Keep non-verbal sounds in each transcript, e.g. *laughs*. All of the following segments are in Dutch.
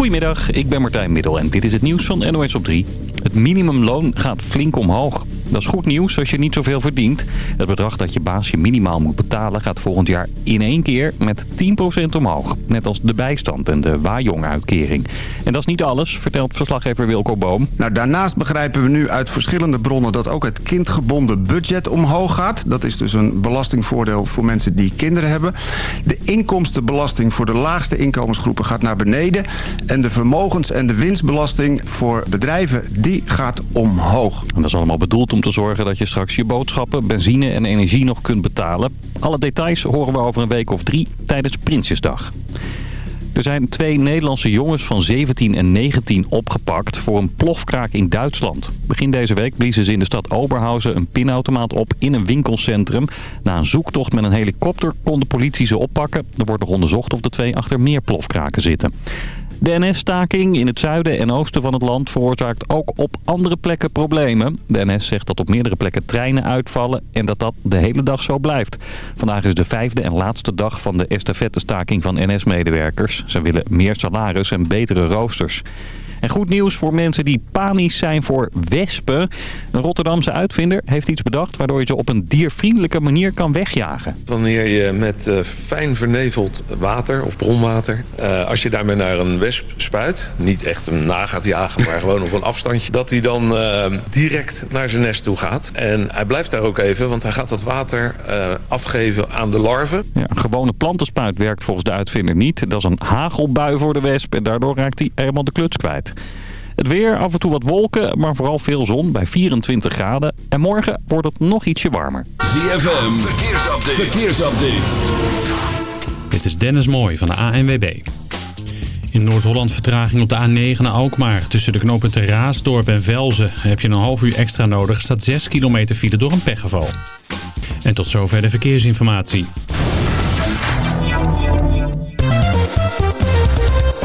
Goedemiddag, ik ben Martijn Middel en dit is het nieuws van NOS op 3. Het minimumloon gaat flink omhoog. Dat is goed nieuws als je niet zoveel verdient. Het bedrag dat je baas je minimaal moet betalen gaat volgend jaar in één keer met 10% omhoog. Net als de bijstand en de Wajong-uitkering. En dat is niet alles, vertelt verslaggever Wilco Boom. Nou, daarnaast begrijpen we nu uit verschillende bronnen dat ook het kindgebonden budget omhoog gaat. Dat is dus een belastingvoordeel voor mensen die kinderen hebben. De inkomstenbelasting voor de laagste inkomensgroepen gaat naar beneden. En de vermogens- en de winstbelasting voor bedrijven, die gaat omhoog. En dat is allemaal bedoeld om om te zorgen dat je straks je boodschappen, benzine en energie nog kunt betalen. Alle details horen we over een week of drie tijdens Prinsjesdag. Er zijn twee Nederlandse jongens van 17 en 19 opgepakt voor een plofkraak in Duitsland. Begin deze week bliezen ze in de stad Oberhausen een pinautomaat op in een winkelcentrum. Na een zoektocht met een helikopter kon de politie ze oppakken. Er wordt nog onderzocht of de twee achter meer plofkraken zitten. De NS-staking in het zuiden en oosten van het land veroorzaakt ook op andere plekken problemen. De NS zegt dat op meerdere plekken treinen uitvallen en dat dat de hele dag zo blijft. Vandaag is de vijfde en laatste dag van de estafette-staking van NS-medewerkers. Ze willen meer salaris en betere roosters. En goed nieuws voor mensen die panisch zijn voor wespen. Een Rotterdamse uitvinder heeft iets bedacht waardoor je ze op een diervriendelijke manier kan wegjagen. Wanneer je met uh, fijn verneveld water of bronwater, uh, als je daarmee naar een wesp spuit, niet echt hem na gaat jagen, maar *laughs* gewoon op een afstandje, dat hij dan uh, direct naar zijn nest toe gaat. En hij blijft daar ook even, want hij gaat dat water afgeven aan de larven. Ja, een gewone plantenspuit werkt volgens de uitvinder niet. Dat is een hagelbui voor de wesp en daardoor raakt hij helemaal de kluts kwijt. Het weer, af en toe wat wolken, maar vooral veel zon bij 24 graden. En morgen wordt het nog ietsje warmer. ZFM, verkeersupdate. verkeersupdate. Dit is Dennis Mooij van de ANWB. In Noord-Holland vertraging op de A9 naar Alkmaar. Tussen de knooppunten Raasdorp en Velzen heb je een half uur extra nodig. Staat 6 kilometer file door een pechgeval. En tot zover de verkeersinformatie.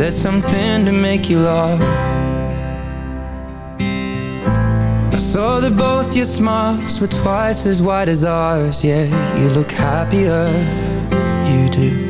Said something to make you laugh. I saw that both your smiles were twice as wide as ours. Yeah, you look happier, you do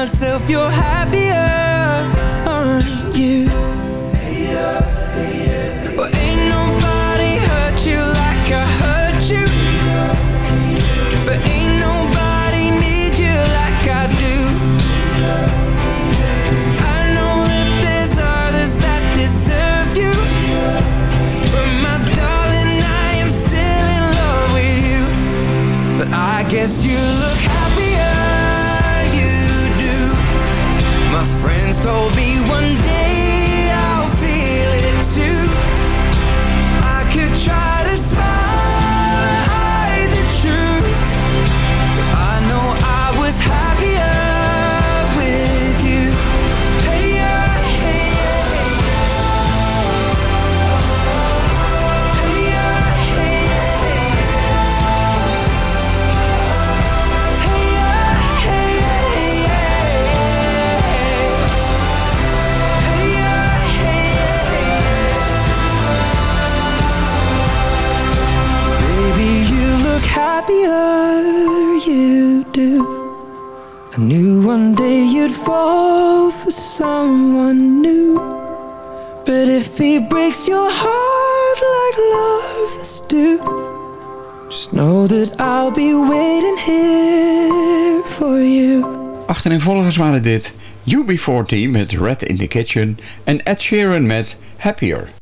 myself you're happier, told me happier, you do. I knew one day you'd fall for someone new. But if he breaks your heart like lovers do Just know that I'll be waiting here for you. Achtereenvolgers waren dit UB40 met Red in the Kitchen en Ed Sheeran met Happier.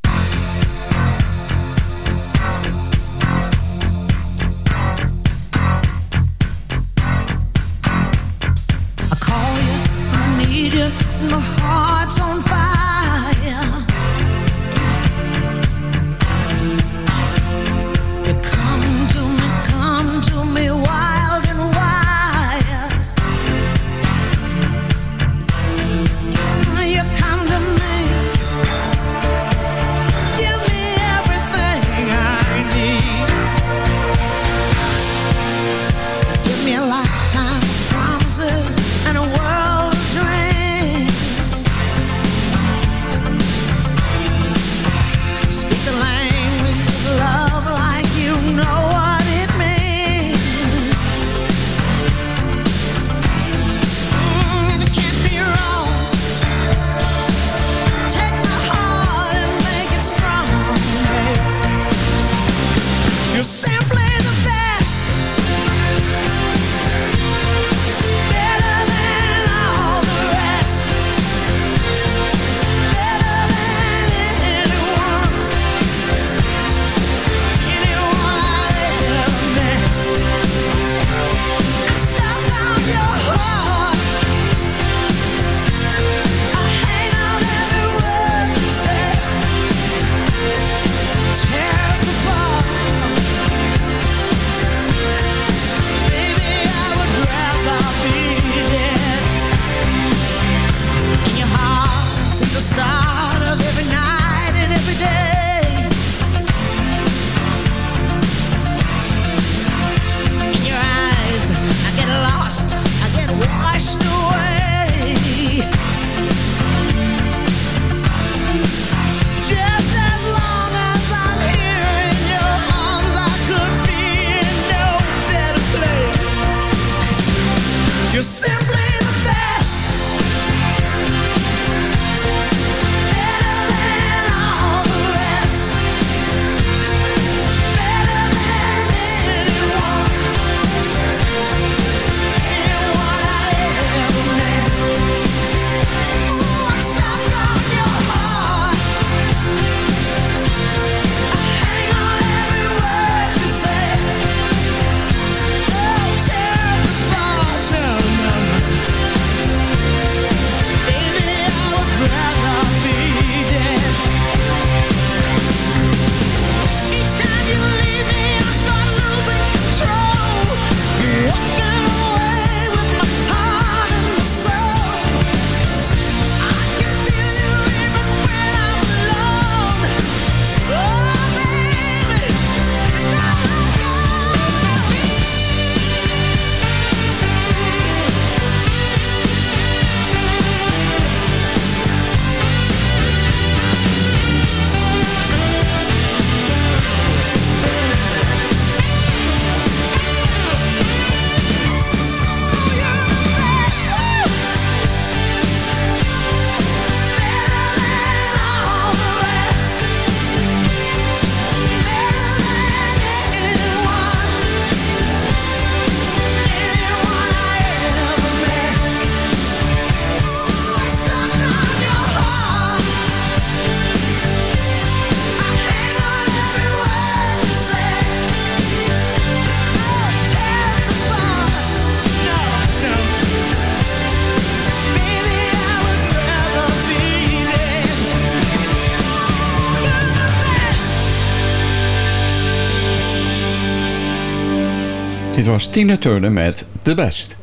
Was Tina Turner met The Best.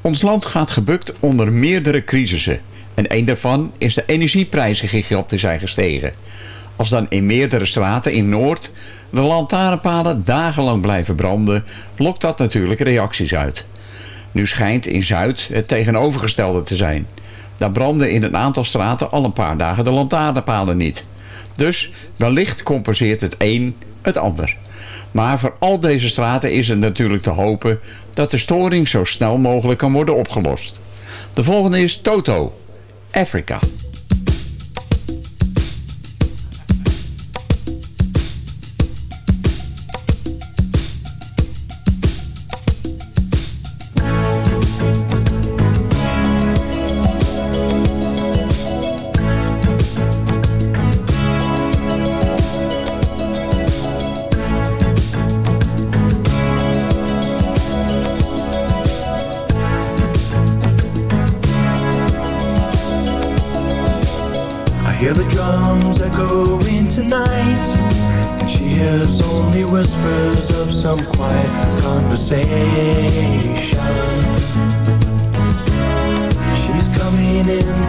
Ons land gaat gebukt onder meerdere crisissen. En een daarvan is de energieprijzen gigantisch zijn gestegen. Als dan in meerdere straten in Noord de lantaarnpalen dagenlang blijven branden... lokt dat natuurlijk reacties uit. Nu schijnt in Zuid het tegenovergestelde te zijn. Daar branden in een aantal straten al een paar dagen de lantaarnpalen niet. Dus wellicht compenseert het een het ander. Maar voor al deze straten is het natuurlijk te hopen dat de storing zo snel mogelijk kan worden opgelost. De volgende is Toto, Africa.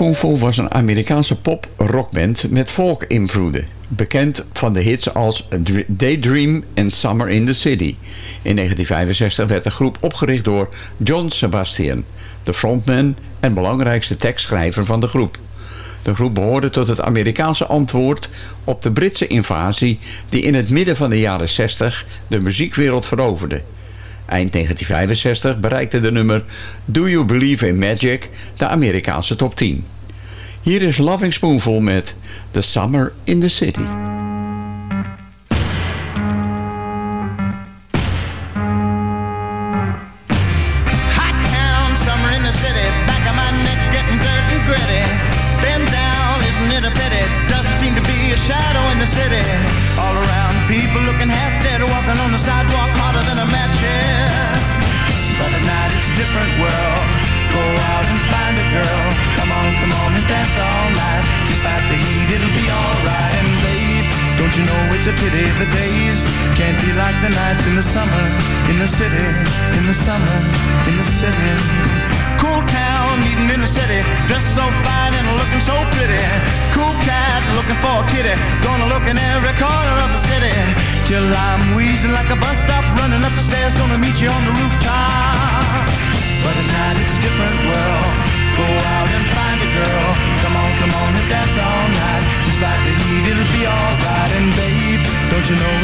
Spoonful was een Amerikaanse pop-rockband met folk-invloeden. Bekend van de hits als Dr- Daydream en Summer in the City. In 1965 werd de groep opgericht door John Sebastian, de frontman en belangrijkste tekstschrijver van de groep. De groep behoorde tot het Amerikaanse antwoord op de Britse invasie... die in het midden van de jaren 60 de muziekwereld veroverde. Eind 1965 bereikte de nummer Do You Believe in Magic de Amerikaanse top 10. Hier is Loving Spoonful met The Summer in the City. Dance all night. Despite the heat, it'll be alright. And babe, don't you know it's a pity the days can't be like the nights in the summer in the city, in the summer in the city. Cool town, meeting in the city, dressed so fine and looking so pretty. Cool cat looking for a kitty, gonna look in every corner of the city till I'm wheezing like a bus stop, running up the stairs, gonna meet you on the rooftop.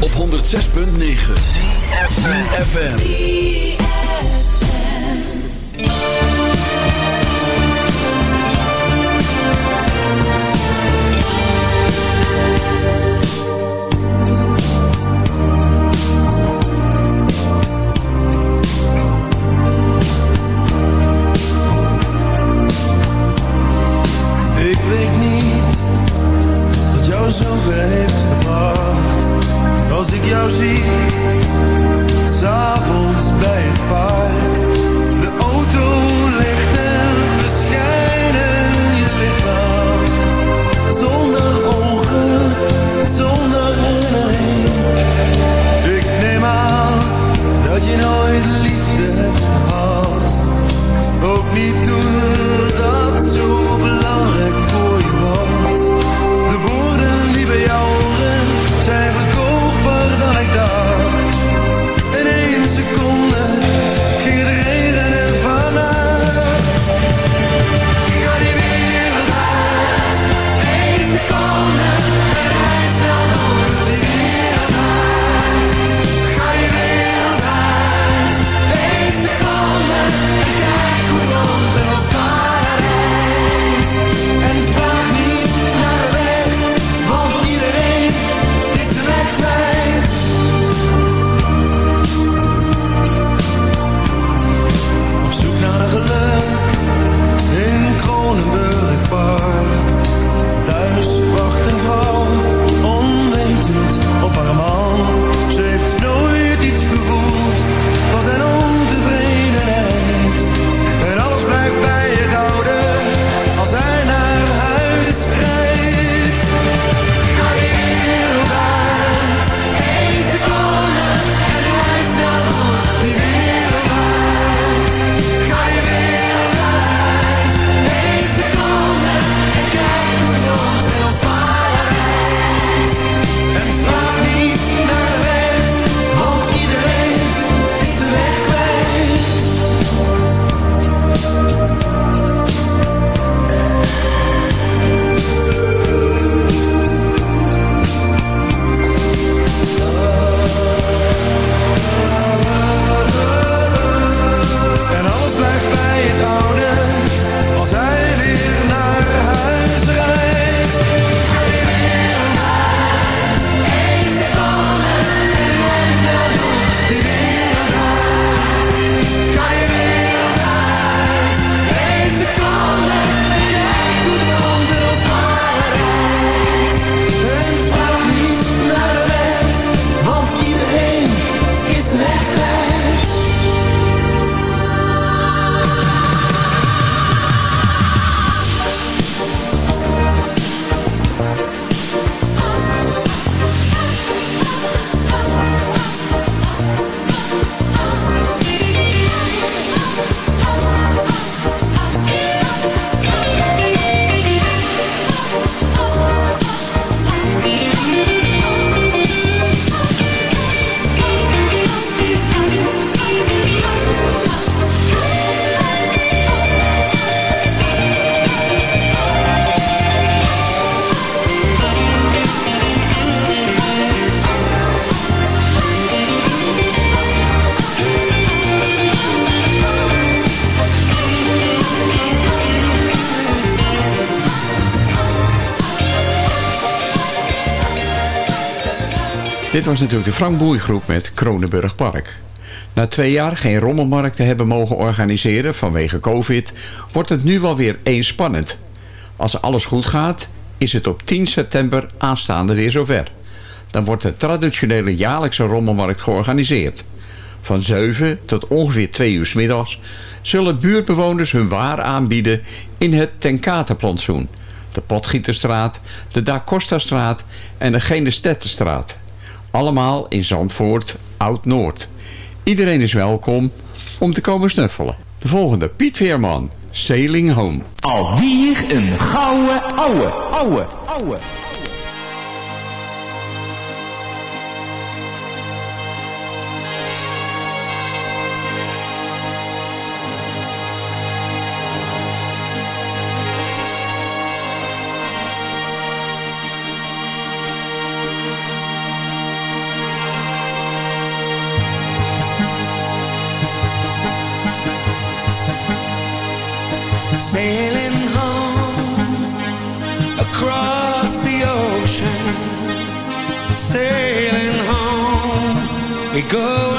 Op 106.9 Dit was natuurlijk de Frank Boei groep met Kronenburg Park. Na twee jaar geen rommelmarkt te hebben mogen organiseren vanwege covid... wordt het nu wel weer eens spannend. Als alles goed gaat, is het op 10 september aanstaande weer zover. Dan wordt de traditionele jaarlijkse rommelmarkt georganiseerd. Van 7 tot ongeveer 2 uur middags zullen buurtbewoners hun waar aanbieden in het Tenkatenplantsoen, de Potgieterstraat, de Da Costa-straat en de Genestettenstraat. Allemaal in Zandvoort, Oud-Noord. Iedereen is welkom om te komen snuffelen. De volgende, Piet Veerman, Sailing Home. Alweer een gouden ouwe, ouwe, ouwe. go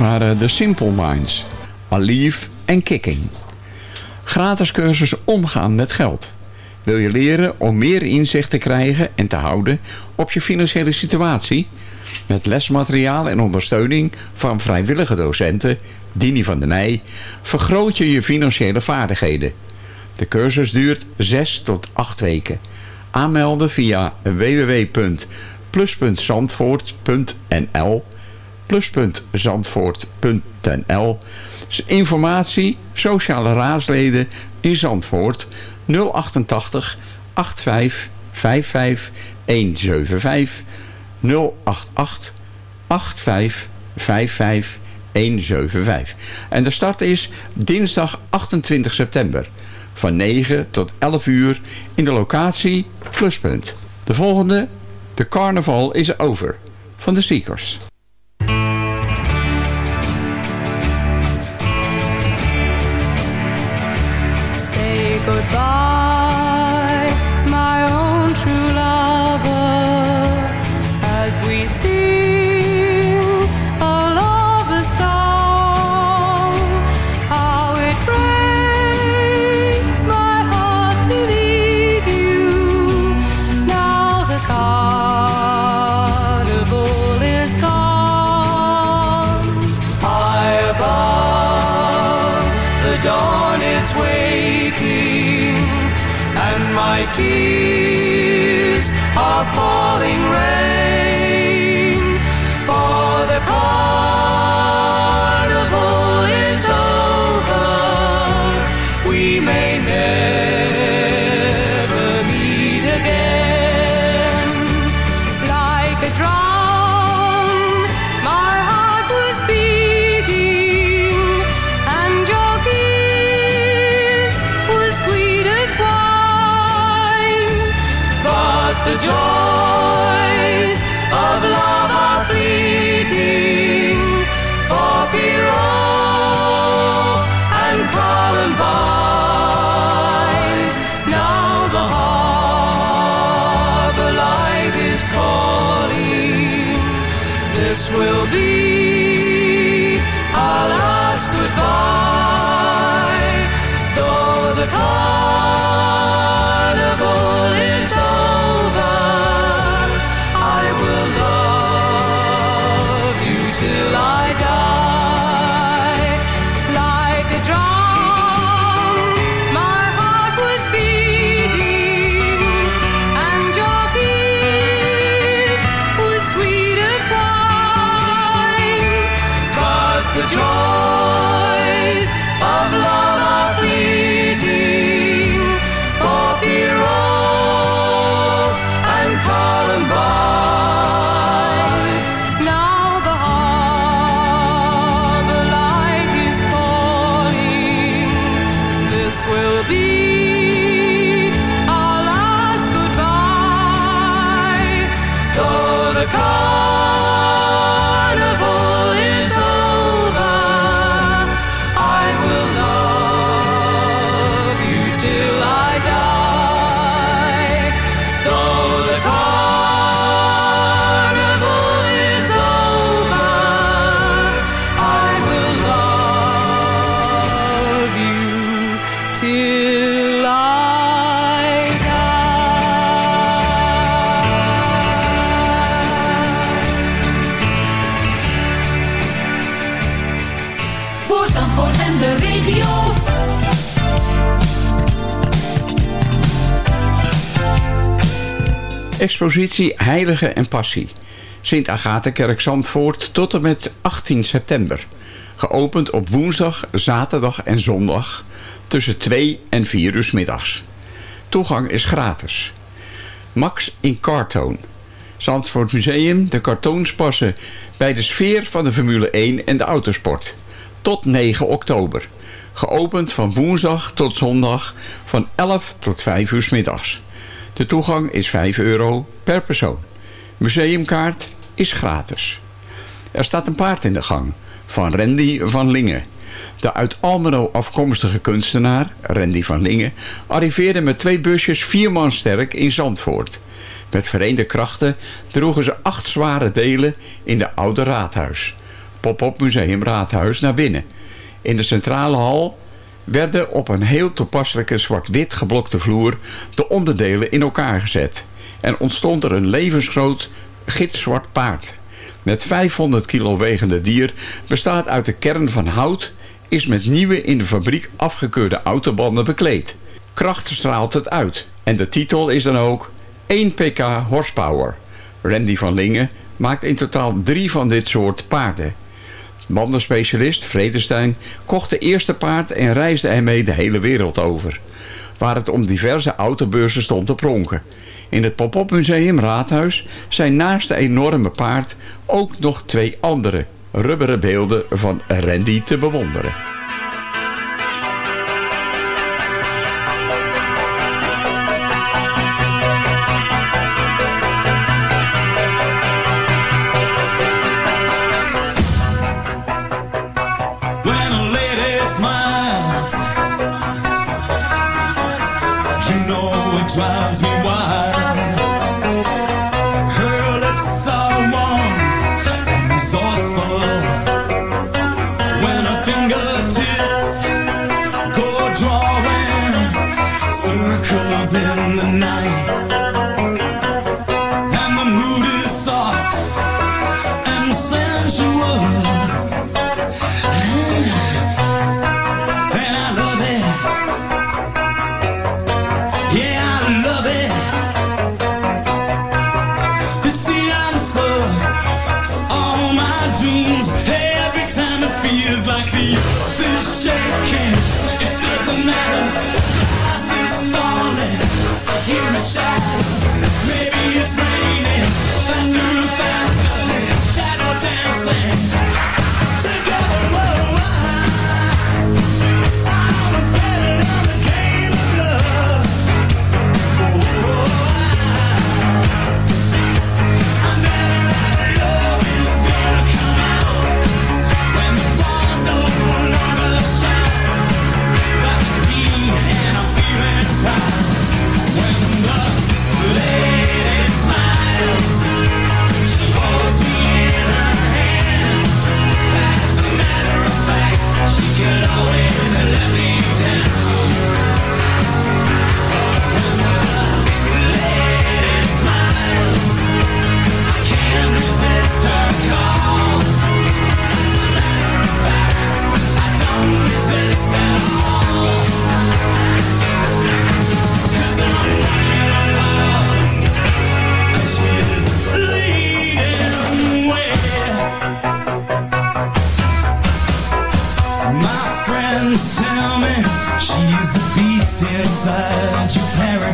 waren de Simple Minds. Alief en Kicking. Gratis cursus omgaan met geld. Wil je leren om meer inzicht te krijgen en te houden op je financiële situatie? Met lesmateriaal en ondersteuning van vrijwillige docenten, Dini van den Nij, vergroot je je financiële vaardigheden. De cursus duurt 6 tot 8 weken. Aanmelden via www.plus.zandvoort.nl plus.zandvoort.nl Informatie, sociale raadsleden in Zandvoort 088 85 55 175 088 85 55 175. En de start is dinsdag 28 september van 9 tot 11 uur in de locatie Pluspunt. De volgende, de carnaval is over van de Seekers. Goodbye, for Expositie Heilige en Passie. Sint Agatenkerk Zandvoort tot en met 18 september. Geopend op woensdag, zaterdag en zondag tussen 2 en 4 uur middags. Toegang is gratis. Max in Cartoon. Zandvoort Museum, de cartoons passen bij de sfeer van de Formule 1 en de autosport. Tot 9 oktober. Geopend van woensdag tot zondag van 11 tot 5 uur middags. De toegang is 5 euro per persoon. Museumkaart is gratis. Er staat een paard in de gang van Randy van Lingen. De uit Almelo afkomstige kunstenaar, Randy van Lingen, arriveerde met twee busjes vier man sterk in Zandvoort. Met vereende krachten droegen ze acht zware delen in de oude raadhuis. Pop-up Museum Raadhuis naar binnen. In de centrale hal werden op een heel toepasselijke zwart-wit geblokte vloer de onderdelen in elkaar gezet. En ontstond er een levensgroot gitzwart paard. Met 500 kilo wegende dier bestaat uit de kern van hout, is met nieuwe in de fabriek afgekeurde autobanden bekleed. Kracht straalt het uit en de titel is dan ook 1 pk horsepower. Randy van Lingen maakt in totaal drie van dit soort paarden. Bandenspecialist Vredestein kocht de eerste paard en reisde ermee de hele wereld over. Waar het om diverse autobeurzen stond te pronken. In het Pop-up Museum Raadhuis zijn naast de enorme paard ook nog twee andere rubberen beelden van Randy te bewonderen. love.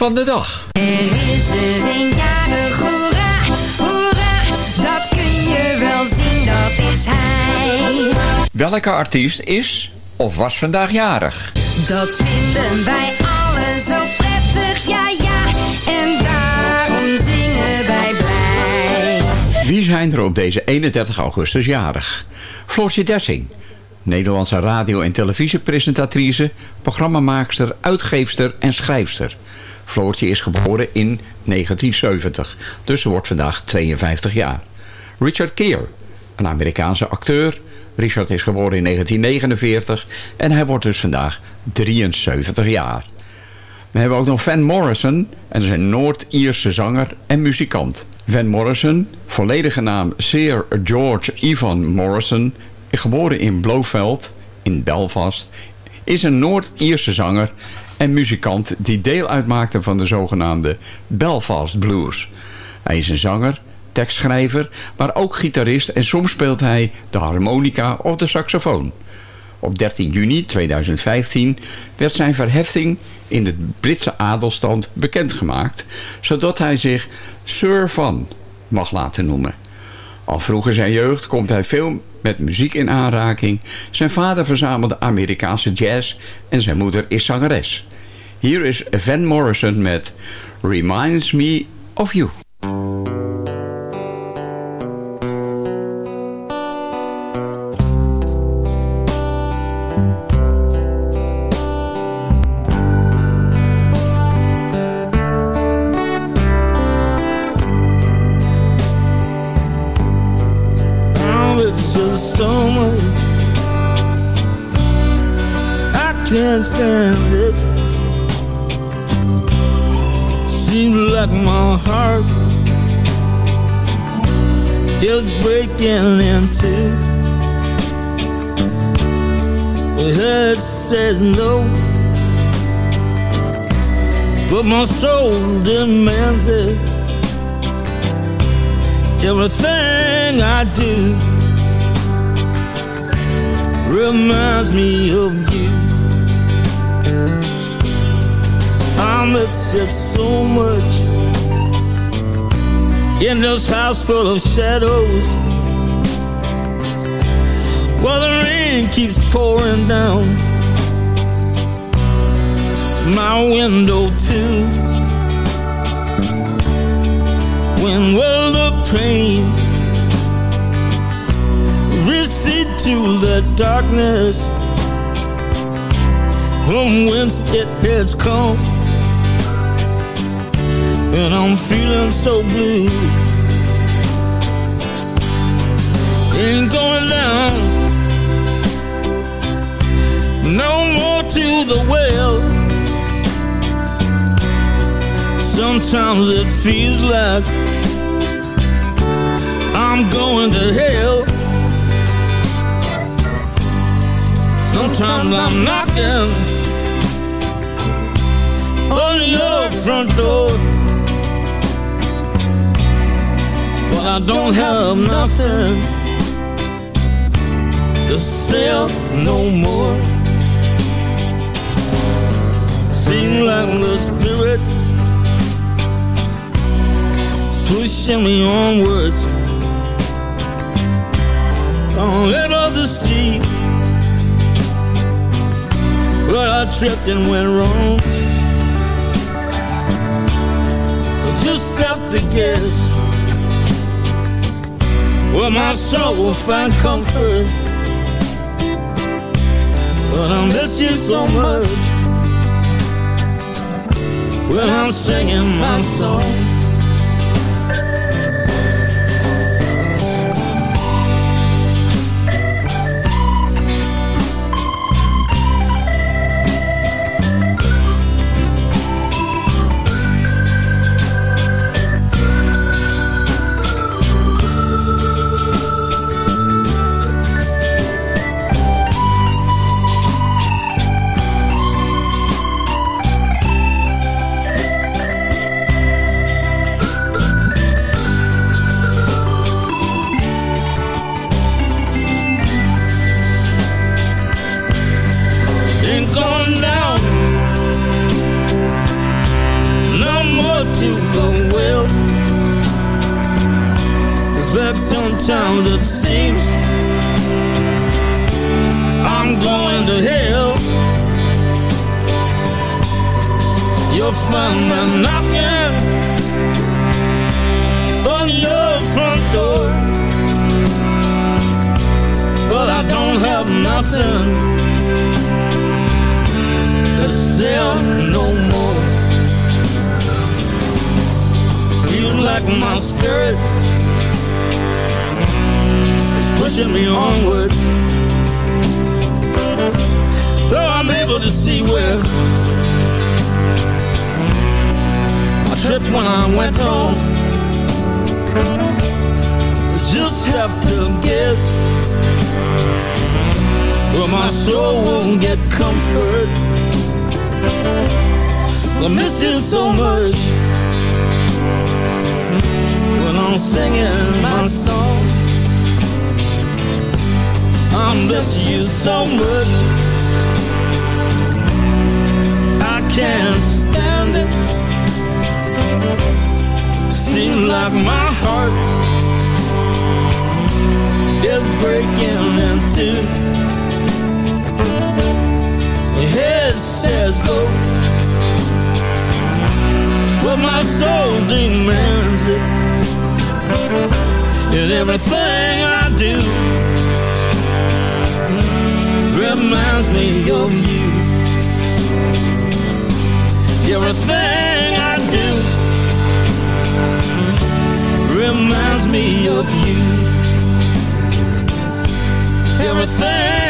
Van de dag. Er is er een jarig, hoera, hoera, dat kun je wel zien, dat is hij. Welke artiest is of was vandaag jarig? Dat vinden wij allen zo prettig, ja ja, en daarom zingen wij blij. Wie zijn er op deze 31 augustus jarig? Floortje Dessing, Nederlandse radio- en televisiepresentatrice, programmamaakster, uitgeefster en schrijfster. Floortje is geboren in 1970, dus ze wordt vandaag 52 jaar. Richard Gere, een Amerikaanse acteur. Richard is geboren in 1949 en hij wordt dus vandaag 73 jaar. We hebben ook nog Van Morrison, en dat is een Noord-Ierse zanger en muzikant. Van Morrison, volledige naam Sir George Ivan Morrison, geboren in Blofeld in Belfast, is een Noord-Ierse zanger en muzikant die deel uitmaakte van de zogenaamde Belfast Blues. Hij is een zanger, tekstschrijver, maar ook gitarist en soms speelt hij de harmonica of de saxofoon. Op 13 juni 2015 werd zijn verhefting in de Britse adelstand bekendgemaakt, zodat hij zich Sir Van mag laten noemen. Al vroeg in zijn jeugd komt hij veel met muziek in aanraking. Zijn vader verzamelde Amerikaanse jazz en zijn moeder is zangeres. Hier is Van Morrison met Reminds Me of You. Is breaking in two. The head says no, but my soul demands it. Everything I do reminds me of you. I miss it so much in this house full of shadows. While the rain keeps pouring down my window too. When will the pain recede to the darkness from whence it has come? And I'm feeling so blue. Ain't going down no more to the well. Sometimes it feels like I'm going to hell. Sometimes I'm knocking on your front door. I don't have nothing to sell no more. Seem like the spirit is pushing me onwards. On let the sea where I tripped and went wrong. Just have to guess where my soul will find comfort. But I miss you so much when I'm singing my song. Says go, but my soul demands it. And everything I do reminds me of you. Everything I do reminds me of you. Everything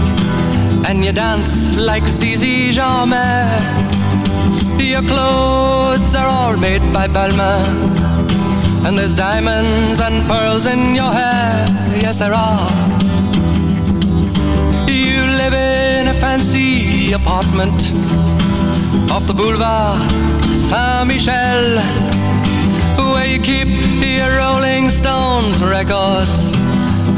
and you dance like Zizi Jeanmaire. Your clothes are all made by Balmain, and there's diamonds and pearls in your hair. Yes, there are. You live in a fancy apartment off the boulevard Saint Michel where you keep your Rolling Stones records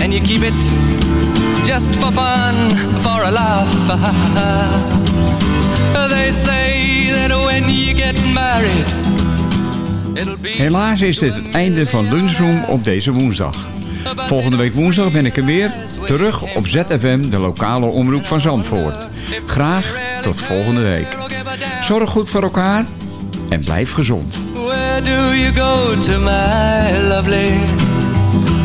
And you keep it just for fun, for a laugh. *laughs* They say that when you get married. Helaas is dit het einde van Lunchroom op deze woensdag. Volgende week woensdag ben ik er weer. Terug op ZFM, de lokale omroep van Zandvoort. Graag tot volgende week. Zorg goed voor elkaar en blijf gezond. Where do you go to, my lovely?